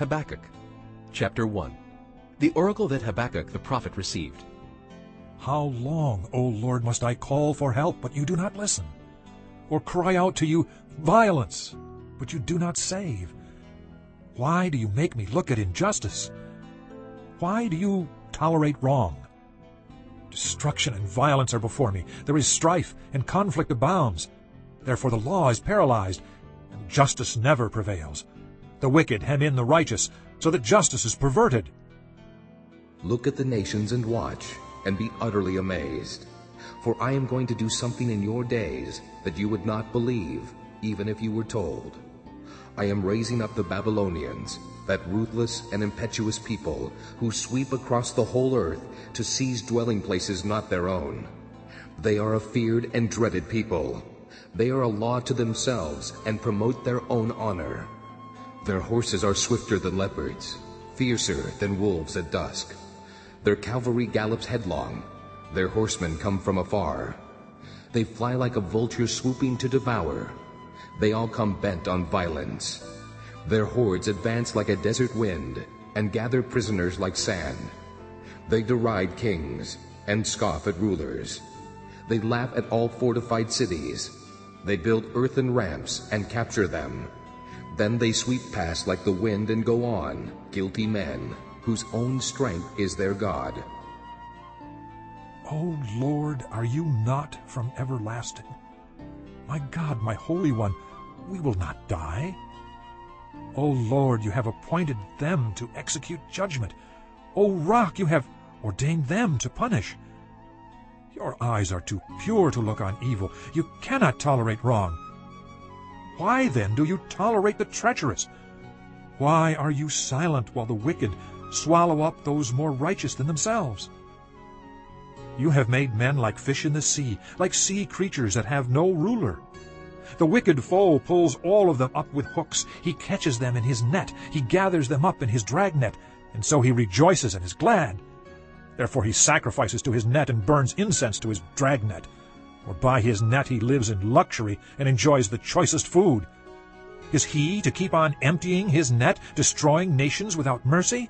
Habakkuk Chapter 1 The oracle that Habakkuk the prophet received. How long, O Lord, must I call for help, but you do not listen? Or cry out to you, violence, but you do not save? Why do you make me look at injustice? Why do you tolerate wrong? Destruction and violence are before me. There is strife, and conflict abounds. Therefore the law is paralyzed, and justice never prevails. The wicked hem in the righteous, so that justice is perverted. Look at the nations and watch, and be utterly amazed. For I am going to do something in your days that you would not believe, even if you were told. I am raising up the Babylonians, that ruthless and impetuous people who sweep across the whole earth to seize dwelling places not their own. They are a feared and dreaded people. They are a law to themselves and promote their own honor. Their horses are swifter than leopards, fiercer than wolves at dusk. Their cavalry gallops headlong. Their horsemen come from afar. They fly like a vulture swooping to devour. They all come bent on violence. Their hordes advance like a desert wind and gather prisoners like sand. They deride kings and scoff at rulers. They laugh at all fortified cities. They build earthen ramps and capture them. Then they sweep past like the wind and go on, guilty men, whose own strength is their God. O Lord, are you not from everlasting? My God, my Holy One, we will not die. O Lord, you have appointed them to execute judgment. O Rock, you have ordained them to punish. Your eyes are too pure to look on evil. You cannot tolerate wrong. Why then do you tolerate the treacherous? Why are you silent while the wicked swallow up those more righteous than themselves? You have made men like fish in the sea, like sea creatures that have no ruler. The wicked foe pulls all of them up with hooks. He catches them in his net. He gathers them up in his dragnet, and so he rejoices and is glad. Therefore he sacrifices to his net and burns incense to his dragnet. For by his net he lives in luxury and enjoys the choicest food. Is he to keep on emptying his net, destroying nations without mercy?